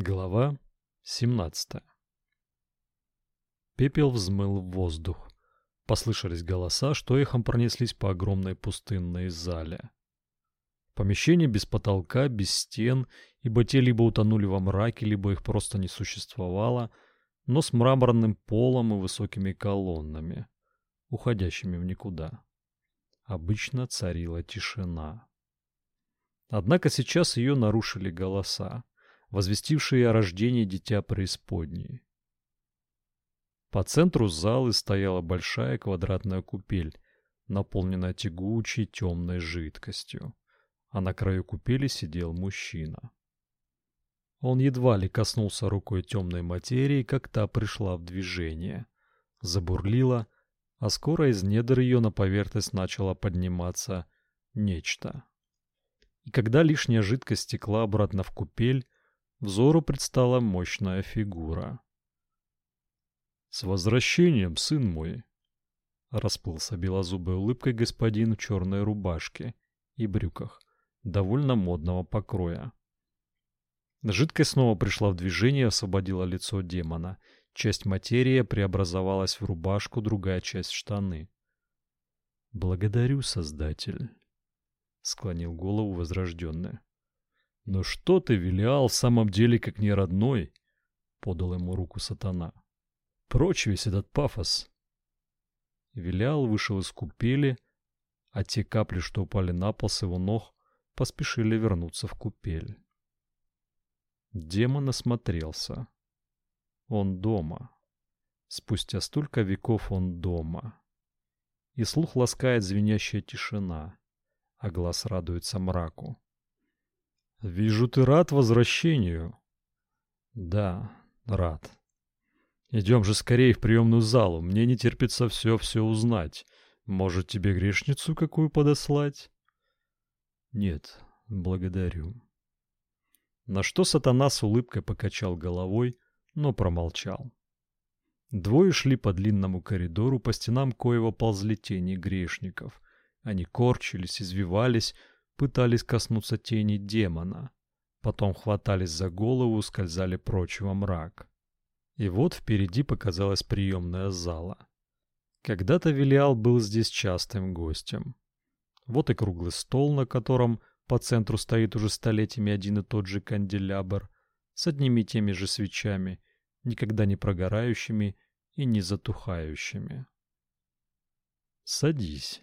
Глава 17 Пепел взмыл в воздух. Послышались голоса, что эхом пронеслись по огромной пустынной зале. Помещение без потолка, без стен, ибо те либо утонули во мраке, либо их просто не существовало, но с мраморным полом и высокими колоннами, уходящими в никуда. Обычно царила тишина. Однако сейчас ее нарушили голоса возвестившие о рождении дитя преисподней. По центру залы стояла большая квадратная купель, наполненная тягучей темной жидкостью, а на краю купели сидел мужчина. Он едва ли коснулся рукой темной материи, как та пришла в движение, забурлила, а скоро из недр ее на поверхность начало подниматься нечто. И когда лишняя жидкость стекла обратно в купель, взору предстала мощная фигура. «С возвращением, сын мой!» Расплылся белозубой улыбкой господин в черной рубашке и брюках, довольно модного покроя. Жидкость снова пришла в движение и освободила лицо демона. Часть материи преобразовалась в рубашку, другая часть — штаны. «Благодарю, Создатель», — склонил голову возрожденный. «Но что ты, Велиал, в самом деле как не родной?» — подал ему руку сатана. «Прочь весь этот пафос!» Велиал вышел из купели, а те капли, что упали на пол с его ног, поспешили вернуться в купель. Демон осмотрелся. Он дома. Спустя столько веков он дома. И слух ласкает звенящая тишина, а глаз радуется мраку. Вижу, ты рад возвращению. Да, рад. Идем же скорее в приемную залу. Мне не терпится все-все узнать. Может, тебе грешницу какую подослать? Нет, благодарю. На что сатана с улыбкой покачал головой, но промолчал. Двое шли по длинному коридору, по стенам коего ползли тени грешников. Они корчились, извивались, пытались коснуться тени демона, потом хватались за голову, скользали прочь во мрак. И вот впереди показалась приемная зала. Когда-то Велиал был здесь частым гостем. Вот и круглый стол, на котором по центру стоит уже столетиями один и тот же канделябр с одними и теми же свечами, никогда не прогорающими и не затухающими. «Садись»,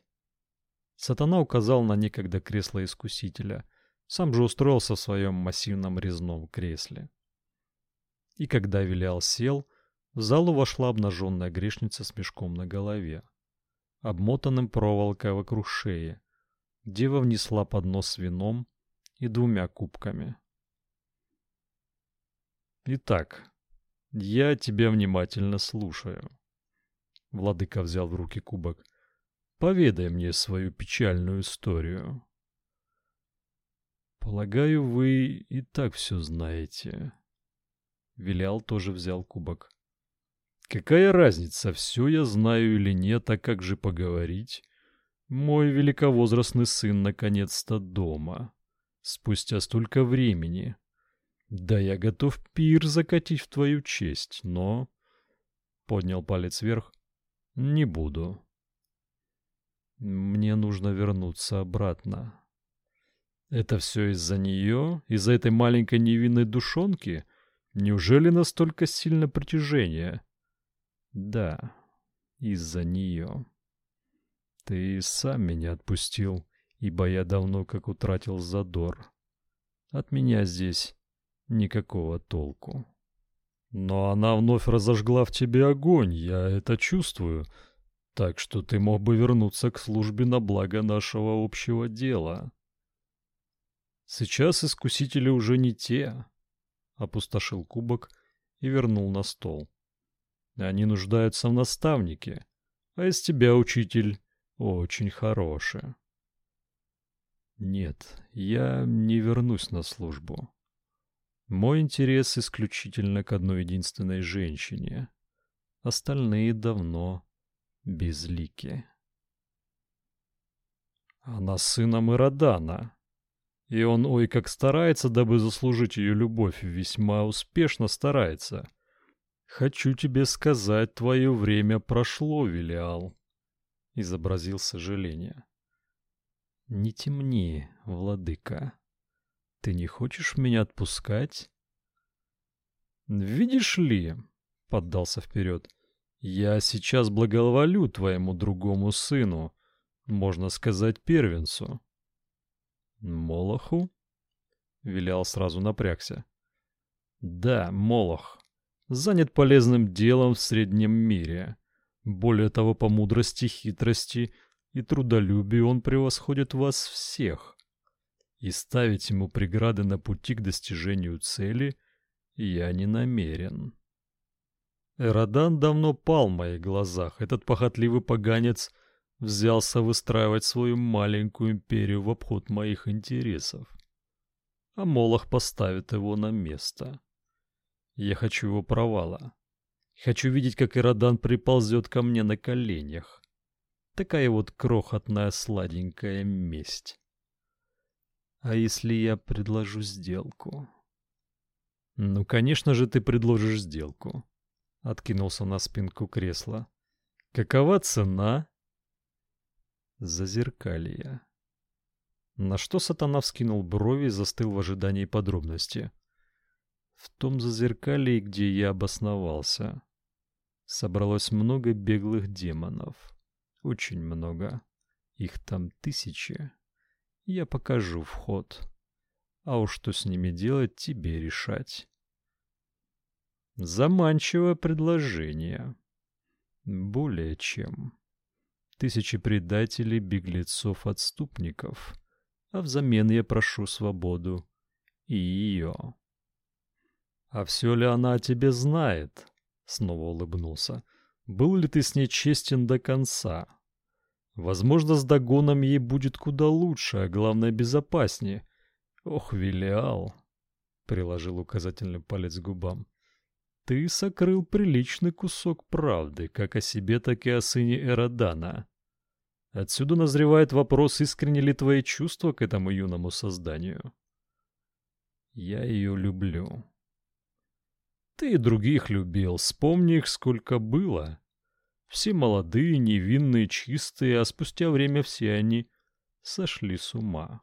Сатана указал на некогда кресло искусителя, сам же устроился в своем массивном резном кресле. И когда Вилиал сел, в залу вошла обнаженная грешница с мешком на голове, обмотанным проволокой вокруг шеи. Дева внесла поднос с вином и двумя кубками. «Итак, я тебя внимательно слушаю». Владыка взял в руки кубок – Поведай мне свою печальную историю. Полагаю, вы и так все знаете. Вилял тоже взял кубок. Какая разница, все я знаю или нет, а как же поговорить? Мой великовозрастный сын наконец-то дома. Спустя столько времени. Да я готов пир закатить в твою честь, но... Поднял палец вверх. Не буду. Мне нужно вернуться обратно. Это все из-за нее? Из-за этой маленькой невинной душонки? Неужели настолько сильно притяжение? Да, из-за нее. Ты сам меня отпустил, ибо я давно как утратил задор. От меня здесь никакого толку. Но она вновь разожгла в тебе огонь, я это чувствую. Так что ты мог бы вернуться к службе на благо нашего общего дела. Сейчас искусители уже не те. Опустошил кубок и вернул на стол. Они нуждаются в наставнике, а из тебя, учитель, очень хороший. Нет, я не вернусь на службу. Мой интерес исключительно к одной единственной женщине. Остальные давно безлики. Она сыном Иродана. И он ой как старается, дабы заслужить ее любовь, весьма успешно старается. Хочу тебе сказать, твое время прошло, Велиал. Изобразил сожаление. Не темни, владыка. Ты не хочешь меня отпускать? Видишь ли, поддался вперед, я сейчас благоволю твоему другому сыну, можно сказать, первенцу. Молоху? Вилял сразу напрягся. Да, Молох. Занят полезным делом в среднем мире. Более того, по мудрости, хитрости и трудолюбию он превосходит вас всех. И ставить ему преграды на пути к достижению цели я не намерен. Эрадан давно пал в моих глазах. Этот похотливый поганец взялся выстраивать свою маленькую империю в обход моих интересов. А Молох поставит его на место. Я хочу его провала. Хочу видеть, как Эрадан приползет ко мне на коленях. Такая вот крохотная сладенькая месть. А если я предложу сделку? Ну, конечно же, ты предложишь сделку откинулся на спинку кресла. Какова цена? Зазеркалье. На что сатана вскинул брови и застыл в ожидании подробности. В том зазеркалье, где я обосновался, собралось много беглых демонов. Очень много. Их там тысячи. Я покажу вход. А уж что с ними делать, тебе решать. Заманчивое предложение. Более чем. Тысячи предателей, беглецов, отступников. А взамен я прошу свободу. И ее. «А все ли она о тебе знает?» Снова улыбнулся. «Был ли ты с ней честен до конца?» Возможно, с Дагоном ей будет куда лучше, а главное безопаснее. Ох, Велиал, приложил указательный палец к губам. Ты сокрыл приличный кусок правды, как о себе, так и о сыне Эродана. Отсюда назревает вопрос, искренне ли твои чувства к этому юному созданию. Я ее люблю. Ты и других любил, вспомни их сколько было. Все молодые, невинные, чистые, а спустя время все они сошли с ума.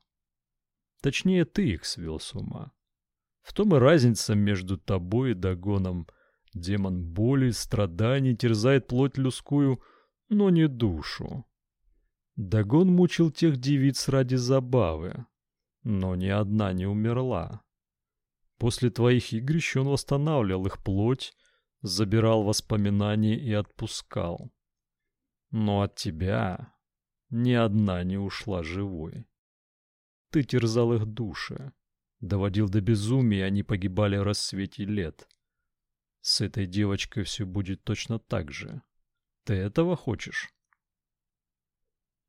Точнее, ты их свел с ума. В том и разница между тобой и Дагоном. Демон боли, страданий терзает плоть людскую, но не душу. Дагон мучил тех девиц ради забавы, но ни одна не умерла. После твоих игрищ он восстанавливал их плоть, забирал воспоминания и отпускал. Но от тебя ни одна не ушла живой. Ты терзал их души, доводил до безумия, они погибали в рассвете лет. С этой девочкой все будет точно так же. Ты этого хочешь?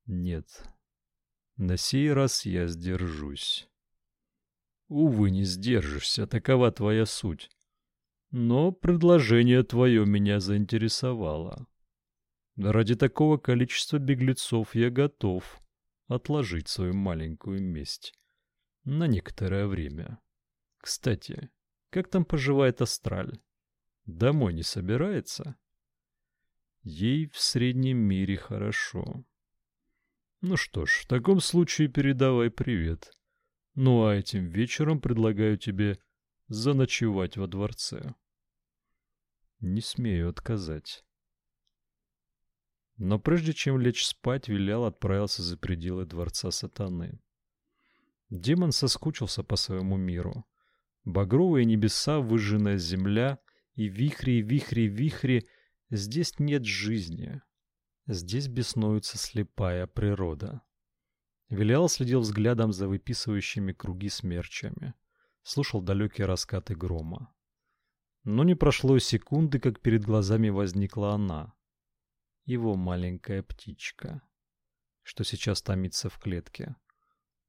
Нет. На сей раз я сдержусь. Увы, не сдержишься, такова твоя суть. Но предложение твое меня заинтересовало. Ради такого количества беглецов я готов отложить свою маленькую месть на некоторое время. Кстати, как там поживает Астраль? Домой не собирается? Ей в среднем мире хорошо. Ну что ж, в таком случае передавай привет. Ну а этим вечером предлагаю тебе заночевать во дворце. Не смею отказать. Но прежде чем лечь спать, Вилял отправился за пределы дворца сатаны. Демон соскучился по своему миру. Багровые небеса, выжженная земля и вихри, вихри, вихри. Здесь нет жизни. Здесь беснуется слепая природа. Велиал следил взглядом за выписывающими круги смерчами. Слушал далекие раскаты грома. Но не прошло и секунды, как перед глазами возникла она. Его маленькая птичка, что сейчас томится в клетке.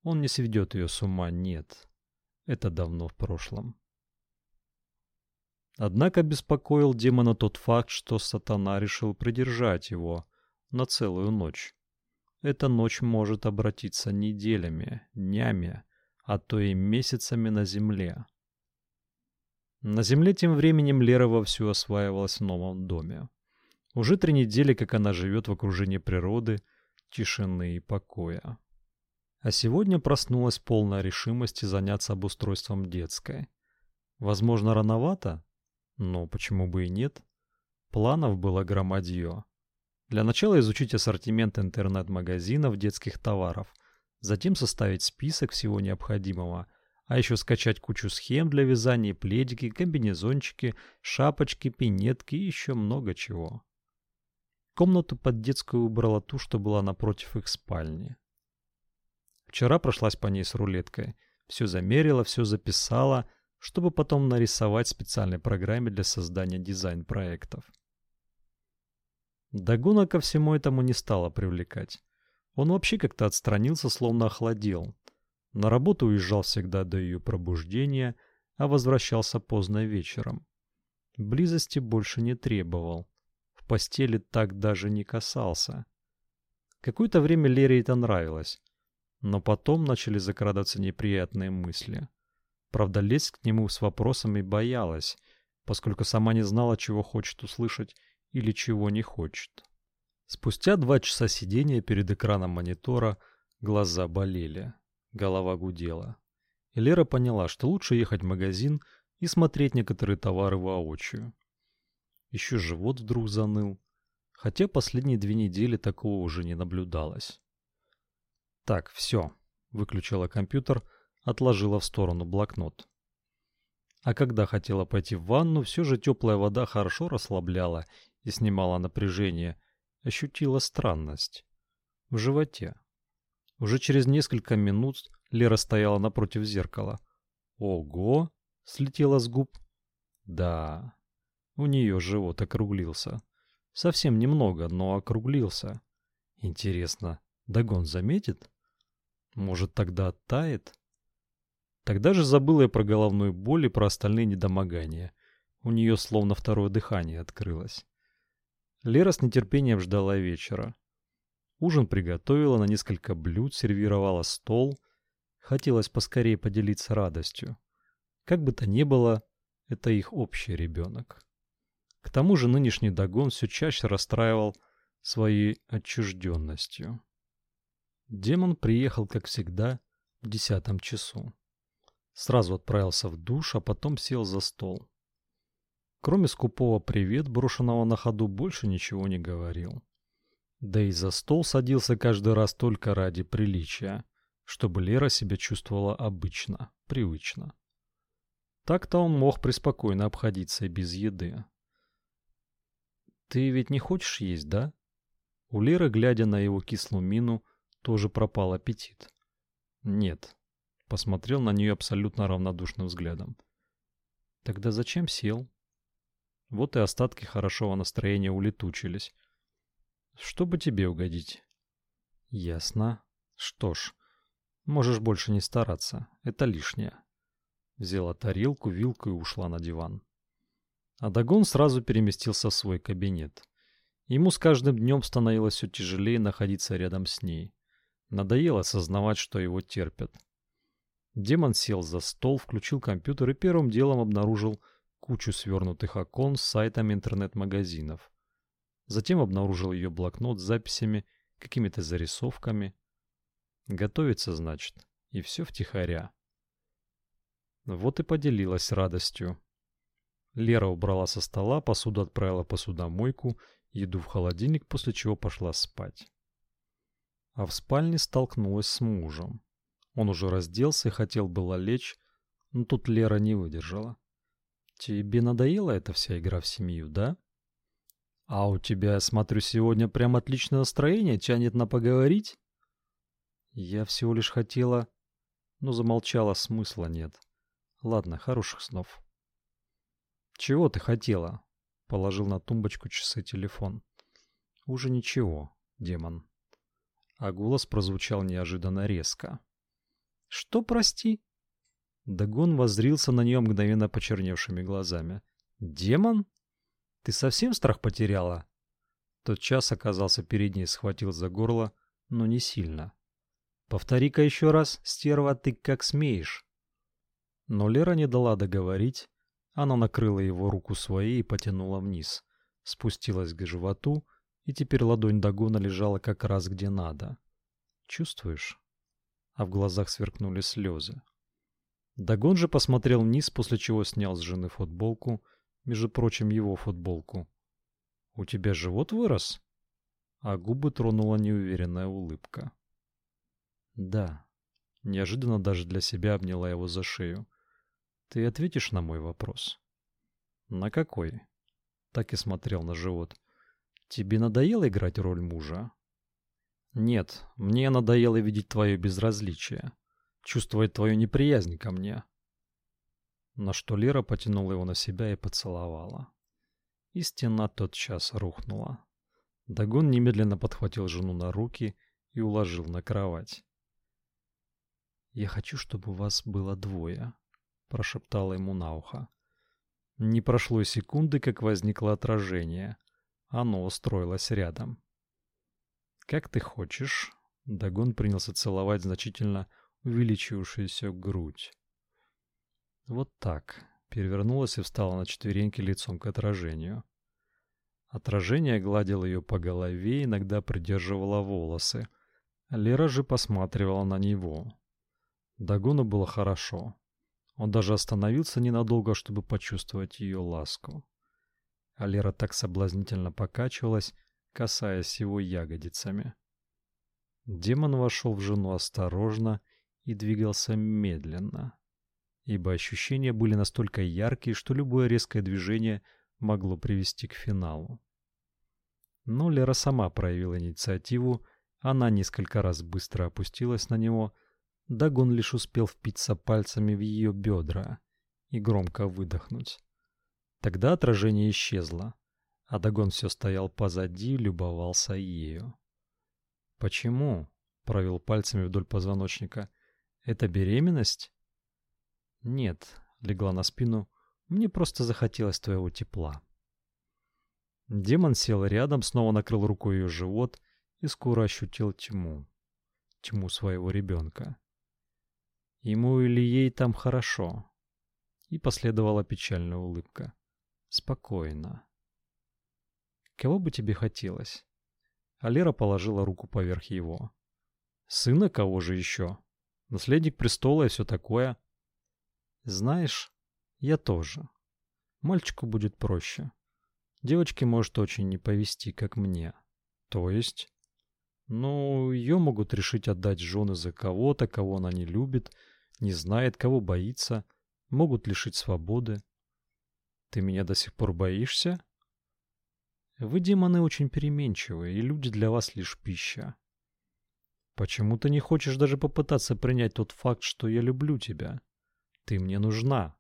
Он не сведет ее с ума, нет. Это давно в прошлом. Однако беспокоил демона тот факт, что сатана решил придержать его на целую ночь. Эта ночь может обратиться неделями, днями, а то и месяцами на земле. На земле тем временем Лера вовсю осваивалась в новом доме. Уже три недели, как она живет в окружении природы, тишины и покоя. А сегодня проснулась полная решимости заняться обустройством детской. Возможно, рановато? Но почему бы и нет? Планов было громадье. Для начала изучить ассортимент интернет-магазинов детских товаров, затем составить список всего необходимого, а еще скачать кучу схем для вязания, пледики, комбинезончики, шапочки, пинетки и еще много чего. Комнату под детскую убрала ту, что была напротив их спальни. Вчера прошлась по ней с рулеткой. Все замерила, все записала, чтобы потом нарисовать специальной программе для создания дизайн-проектов. Дагуна ко всему этому не стала привлекать. Он вообще как-то отстранился, словно охладел. На работу уезжал всегда до ее пробуждения, а возвращался поздно вечером. Близости больше не требовал. В постели так даже не касался. Какое-то время Лере это нравилось, но потом начали закрадываться неприятные мысли. Правда, лезть к нему с вопросами боялась, поскольку сама не знала, чего хочет услышать или чего не хочет. Спустя два часа сидения перед экраном монитора глаза болели, голова гудела. И Лера поняла, что лучше ехать в магазин и смотреть некоторые товары воочию. Еще живот вдруг заныл, хотя последние две недели такого уже не наблюдалось. Так, все, выключила компьютер, отложила в сторону блокнот. А когда хотела пойти в ванну, все же теплая вода хорошо расслабляла и снимала напряжение, ощутила странность в животе. Уже через несколько минут Лера стояла напротив зеркала. Ого, слетела с губ. Да. У нее живот округлился. Совсем немного, но округлился. Интересно, Дагон заметит? Может, тогда оттает? Тогда же забыла я про головную боль и про остальные недомогания. У нее словно второе дыхание открылось. Лера с нетерпением ждала вечера. Ужин приготовила, на несколько блюд сервировала стол. Хотелось поскорее поделиться радостью. Как бы то ни было, это их общий ребенок. К тому же нынешний Дагон все чаще расстраивал своей отчужденностью. Демон приехал, как всегда, в десятом часу. Сразу отправился в душ, а потом сел за стол. Кроме скупого «привет», брошенного на ходу, больше ничего не говорил. Да и за стол садился каждый раз только ради приличия, чтобы Лера себя чувствовала обычно, привычно. Так-то он мог преспокойно обходиться и без еды. «Ты ведь не хочешь есть, да?» У Леры, глядя на его кислую мину, тоже пропал аппетит. «Нет», — посмотрел на нее абсолютно равнодушным взглядом. «Тогда зачем сел?» Вот и остатки хорошего настроения улетучились. Чтобы тебе угодить. Ясно. Что ж, можешь больше не стараться. Это лишнее. Взяла тарелку, вилку и ушла на диван. А Дагон сразу переместился в свой кабинет. Ему с каждым днем становилось все тяжелее находиться рядом с ней. Надоело осознавать, что его терпят. Демон сел за стол, включил компьютер и первым делом обнаружил кучу свернутых окон с сайтами интернет-магазинов. Затем обнаружил ее блокнот с записями, какими-то зарисовками. Готовится, значит, и все втихаря. Вот и поделилась радостью. Лера убрала со стола, посуду отправила посудомойку, еду в холодильник, после чего пошла спать. А в спальне столкнулась с мужем. Он уже разделся и хотел было лечь, но тут Лера не выдержала. Тебе надоела эта вся игра в семью, да? А у тебя, смотрю, сегодня прям отличное настроение, тянет на поговорить? Я всего лишь хотела... Но замолчала, смысла нет. Ладно, хороших снов. Чего ты хотела? Положил на тумбочку часы телефон. Уже ничего, демон. А голос прозвучал неожиданно резко. Что, прости? Дагон воззрился на нее мгновенно почерневшими глазами. «Демон? Ты совсем страх потеряла?» Тот час оказался перед ней, схватил за горло, но не сильно. Повтори-ка еще раз, стерва, ты как смеешь. Но Лера не дала договорить. Она накрыла его руку своей и потянула вниз. Спустилась к животу, и теперь ладонь Дагона лежала как раз где надо. Чувствуешь? А в глазах сверкнули слезы. Дагон же посмотрел вниз, после чего снял с жены футболку, между прочим, его футболку. У тебя живот вырос? А губы тронула неуверенная улыбка. Да. Неожиданно даже для себя обняла его за шею. Ты ответишь на мой вопрос? На какой? Так и смотрел на живот. Тебе надоело играть роль мужа? Нет, мне надоело видеть твое безразличие, чувствовать твою неприязнь ко мне. На что Лера потянула его на себя и поцеловала. И стена тотчас рухнула. Дагон немедленно подхватил жену на руки и уложил на кровать. «Я хочу, чтобы вас было двое», — прошептала ему на ухо. Не прошло и секунды, как возникло отражение. Оно устроилось рядом. «Как ты хочешь?» Дагон принялся целовать значительно увеличившуюся грудь. «Вот так», — перевернулась и встала на четвереньки лицом к отражению. Отражение гладило ее по голове, иногда придерживало волосы. Лера же посматривала на него. Дагону было хорошо. Он даже остановился ненадолго, чтобы почувствовать ее ласку. А Лера так соблазнительно покачивалась, касаясь его ягодицами. Демон вошел в жену осторожно и двигался медленно, ибо ощущения были настолько яркие, что любое резкое движение могло привести к финалу. Но Лера сама проявила инициативу, она несколько раз быстро опустилась на него, Дагон лишь успел впиться пальцами в ее бедра и громко выдохнуть. Тогда отражение исчезло, а Дагон все стоял позади и любовался ею. «Почему?» — провел пальцами вдоль позвоночника. «Это беременность?» «Нет», — легла на спину, — «мне просто захотелось твоего тепла». Демон сел рядом, снова накрыл рукой ее живот и скоро ощутил тьму. Тьму своего ребенка. Ему или ей там хорошо. И последовала печальная улыбка. Спокойно. Кого бы тебе хотелось? Алера положила руку поверх его. Сына кого же еще? Наследник престола и все такое. Знаешь, я тоже. Мальчику будет проще. Девочке может очень не повести, как мне. То есть? Ну, ее могут решить отдать жены за кого-то, кого она не любит, не знает, кого боится, могут лишить свободы. Ты меня до сих пор боишься? Вы, демоны, очень переменчивые, и люди для вас лишь пища. Почему ты не хочешь даже попытаться принять тот факт, что я люблю тебя? Ты мне нужна.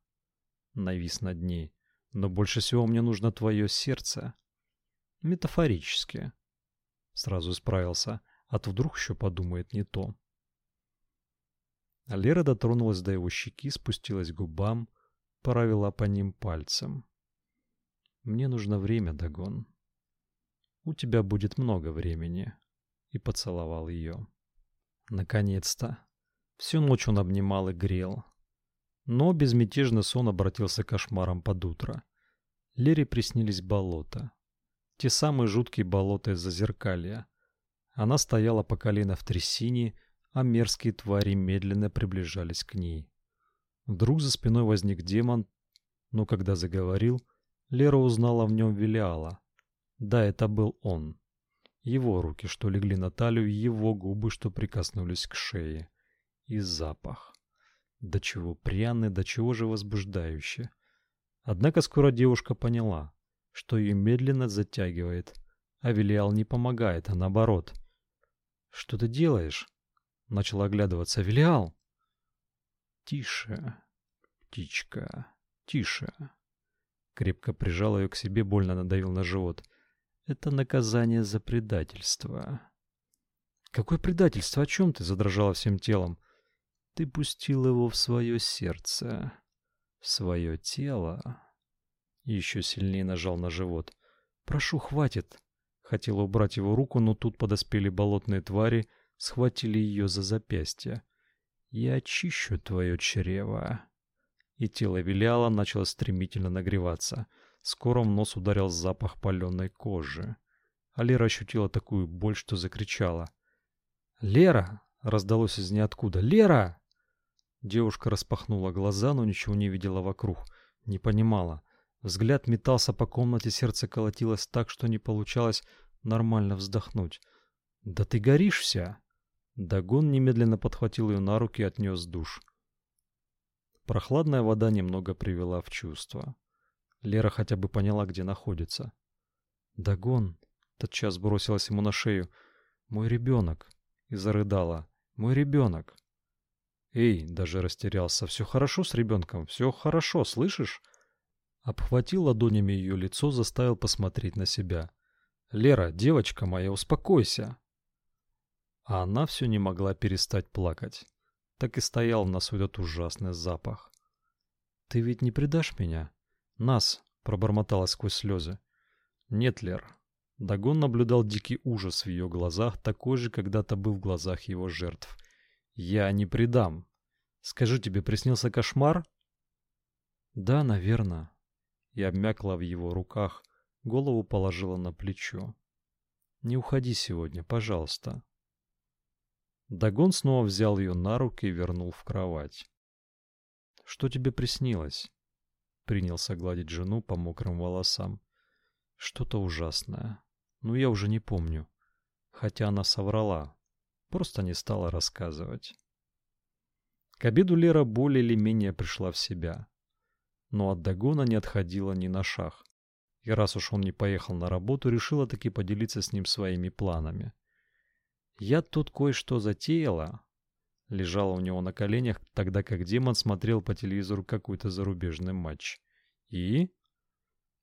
Навис над ней но больше всего мне нужно твое сердце. Метафорически. Сразу справился, а то вдруг еще подумает не то. Лера дотронулась до его щеки, спустилась к губам, провела по ним пальцем. Мне нужно время, Дагон. У тебя будет много времени. И поцеловал ее. Наконец-то. Всю ночь он обнимал и грел. Но безмятежный сон обратился кошмаром под утро. Лере приснились болота. Те самые жуткие болота из Зазеркалья. Она стояла по колено в трясине, а мерзкие твари медленно приближались к ней. Вдруг за спиной возник демон, но когда заговорил, Лера узнала в нем Велиала. Да, это был он. Его руки, что легли на талию, его губы, что прикоснулись к шее. И запах. До чего пряный, до чего же возбуждающий. Однако скоро девушка поняла, что ее медленно затягивает, а Велиал не помогает, а наоборот. «Что ты делаешь?» Начал оглядываться. «Велиал!» «Тише, птичка, тише!» Крепко прижал ее к себе, больно надавил на живот. «Это наказание за предательство». «Какое предательство? О чем ты?» Задрожала всем телом. Ты пустил его в свое сердце, в свое тело. Еще сильнее нажал на живот. Прошу, хватит. Хотела убрать его руку, но тут подоспели болотные твари, схватили ее за запястье. «Я очищу твое чрево». И тело виляло, начало стремительно нагреваться. Скоро в нос ударил запах паленой кожи. А ощутила такую боль, что закричала. «Лера!» — раздалось из ниоткуда. «Лера!» Девушка распахнула глаза, но ничего не видела вокруг. Не понимала. Взгляд метался по комнате, сердце колотилось так, что не получалось нормально вздохнуть. «Да ты горишь вся!» Дагон немедленно подхватил ее на руки и отнес душ. Прохладная вода немного привела в чувство. Лера хотя бы поняла, где находится. «Дагон!» — тотчас бросилась ему на шею. «Мой ребенок!» — и зарыдала. «Мой ребенок!» «Эй!» — даже растерялся. «Все хорошо с ребенком? Все хорошо, слышишь?» Обхватил ладонями ее лицо, заставил посмотреть на себя. «Лера, девочка моя, успокойся!» А она все не могла перестать плакать. Так и стоял в носу этот ужасный запах. «Ты ведь не предашь меня?» «Нас!» — пробормотала сквозь слезы. «Нет, Лер». Дагон наблюдал дикий ужас в ее глазах, такой же когда-то был в глазах его жертв. «Я не предам. Скажи, тебе приснился кошмар?» «Да, наверное». И обмякла в его руках, голову положила на плечо. «Не уходи сегодня, пожалуйста». Дагон снова взял ее на руки и вернул в кровать. «Что тебе приснилось?» Принялся гладить жену по мокрым волосам. «Что-то ужасное. Ну, я уже не помню. Хотя она соврала. Просто не стала рассказывать». К обеду Лера более или менее пришла в себя. Но от Дагона не отходила ни на шаг. И раз уж он не поехал на работу, решила таки поделиться с ним своими планами. Я тут кое-что затеяла. Лежала у него на коленях, тогда как демон смотрел по телевизору какой-то зарубежный матч. И?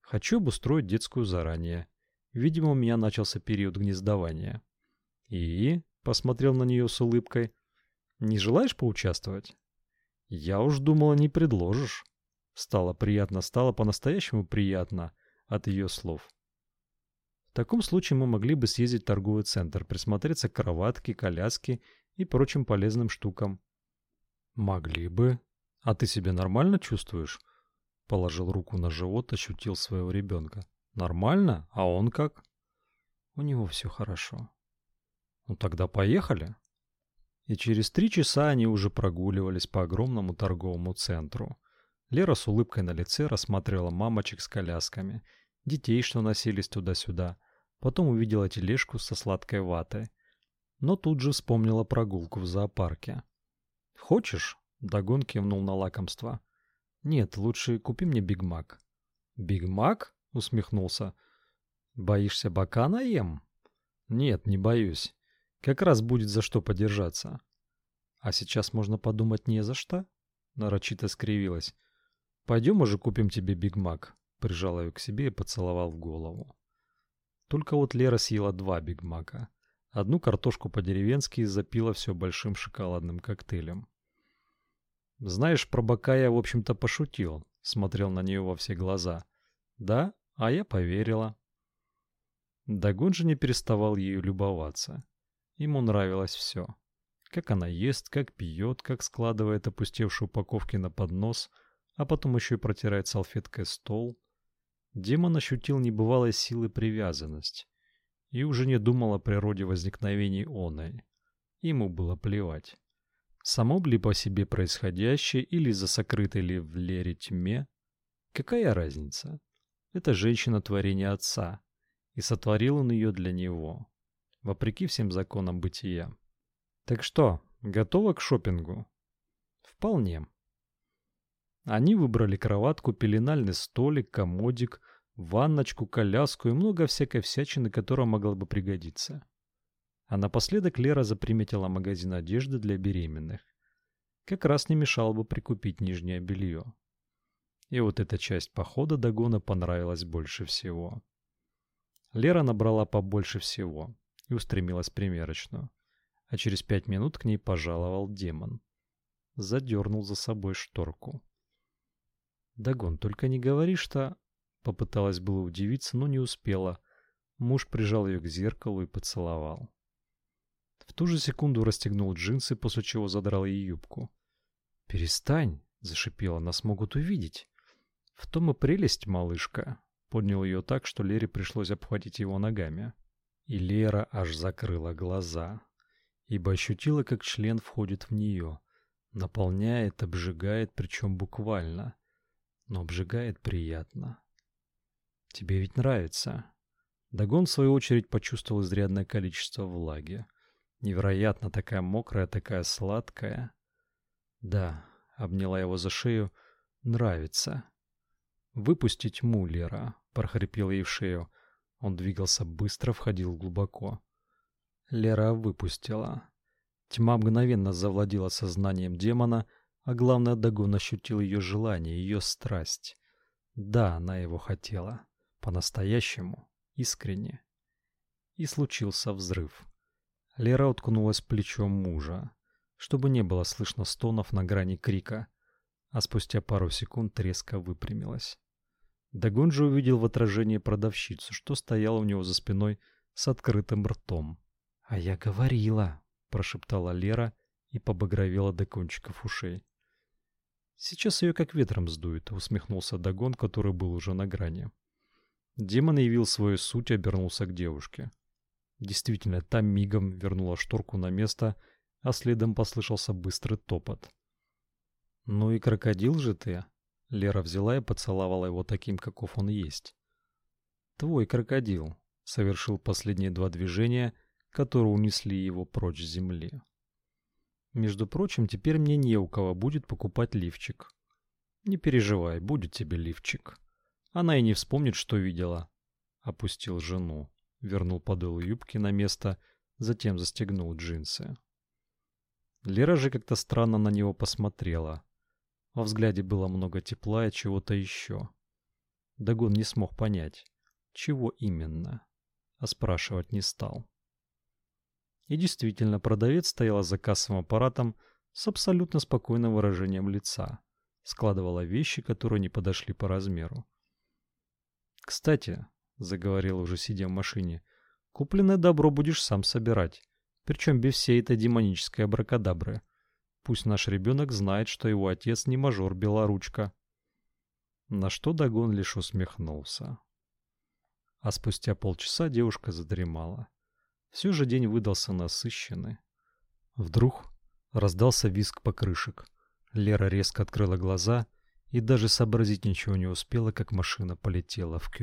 Хочу обустроить детскую заранее. Видимо, у меня начался период гнездования. И? Посмотрел на нее с улыбкой. Не желаешь поучаствовать? Я уж думала, не предложишь. Стало приятно, стало по-настоящему приятно от ее слов. В таком случае мы могли бы съездить в торговый центр, присмотреться к кроватке, коляске и прочим полезным штукам. Могли бы. А ты себя нормально чувствуешь? Положил руку на живот, ощутил своего ребенка. Нормально? А он как? У него все хорошо. Ну тогда поехали. И через три часа они уже прогуливались по огромному торговому центру. Лера с улыбкой на лице рассматривала мамочек с колясками – детей, что носились туда-сюда. Потом увидела тележку со сладкой ватой. Но тут же вспомнила прогулку в зоопарке. «Хочешь?» — Дагон кивнул на лакомство. «Нет, лучше купи мне Биг Мак». «Биг Мак?» — усмехнулся. «Боишься бока наем?» «Нет, не боюсь. Как раз будет за что подержаться». «А сейчас можно подумать не за что?» Нарочито скривилась. «Пойдем уже купим тебе Биг Мак прижал ее к себе и поцеловал в голову. Только вот Лера съела два бигмака. Одну картошку по-деревенски и запила все большим шоколадным коктейлем. «Знаешь, про бока я, в общем-то, пошутил», — смотрел на нее во все глаза. «Да, а я поверила». Дагон же не переставал ею любоваться. Ему нравилось все. Как она ест, как пьет, как складывает опустевшие упаковки на поднос, а потом еще и протирает салфеткой стол — Демон ощутил небывалой силы привязанность и уже не думал о природе возникновений оной. Ему было плевать. Само ли по себе происходящее или за сокрытой ли в Лере тьме? Какая разница? Это женщина творение отца, и сотворил он ее для него, вопреки всем законам бытия. Так что, готова к шопингу? Вполне. Они выбрали кроватку, пеленальный столик, комодик, ванночку, коляску и много всякой всячины, которая могла бы пригодиться. А напоследок Лера заприметила магазин одежды для беременных. Как раз не мешало бы прикупить нижнее белье. И вот эта часть похода до гона понравилась больше всего. Лера набрала побольше всего и устремилась в примерочную. А через пять минут к ней пожаловал демон. Задернул за собой шторку. Дагон, только не говори, что...» Попыталась было удивиться, но не успела. Муж прижал ее к зеркалу и поцеловал. В ту же секунду расстегнул джинсы, после чего задрал ей юбку. «Перестань!» — зашипела, нас могут увидеть. «В том и прелесть, малышка!» Поднял ее так, что Лере пришлось обхватить его ногами. И Лера аж закрыла глаза, ибо ощутила, как член входит в нее, наполняет, обжигает, причем буквально. Но обжигает приятно. «Тебе ведь нравится?» Дагон, в свою очередь, почувствовал изрядное количество влаги. Невероятно такая мокрая, такая сладкая. Да, обняла его за шею. Нравится. Выпусти тьму, Лера, прохрипел ей в шею. Он двигался быстро, входил глубоко. Лера выпустила. Тьма мгновенно завладела сознанием демона, а главное, Дагон ощутил ее желание, ее страсть. Да, она его хотела. По-настоящему, искренне. И случился взрыв. Лера уткнулась плечом мужа, чтобы не было слышно стонов на грани крика, а спустя пару секунд резко выпрямилась. Дагон же увидел в отражении продавщицу, что стояла у него за спиной с открытым ртом. «А я говорила», — прошептала Лера и побагровела до кончиков ушей. «Сейчас ее как ветром сдует», — усмехнулся Дагон, который был уже на грани. Демон явил свою суть и обернулся к девушке. Действительно, там мигом вернула шторку на место, а следом послышался быстрый топот. «Ну и крокодил же ты!» Лера взяла и поцеловала его таким, каков он есть. «Твой крокодил», — совершил последние два движения, которые унесли его прочь с земли. «Между прочим, теперь мне не у кого будет покупать лифчик». «Не переживай, будет тебе лифчик». Она и не вспомнит, что видела. Опустил жену вернул подол юбки на место, затем застегнул джинсы. Лера же как-то странно на него посмотрела. Во взгляде было много тепла и чего-то еще. Дагон не смог понять, чего именно, а спрашивать не стал. И действительно, продавец стояла за кассовым аппаратом с абсолютно спокойным выражением лица, складывала вещи, которые не подошли по размеру. Кстати, заговорил уже сидя в машине. Купленное добро будешь сам собирать, причем без всей этой демонической абракадабры. Пусть наш ребенок знает, что его отец не мажор Белоручка. На что Дагон лишь усмехнулся. А спустя полчаса девушка задремала. Все же день выдался насыщенный. Вдруг раздался визг покрышек. Лера резко открыла глаза и даже сообразить ничего не успела, как машина полетела в кювет.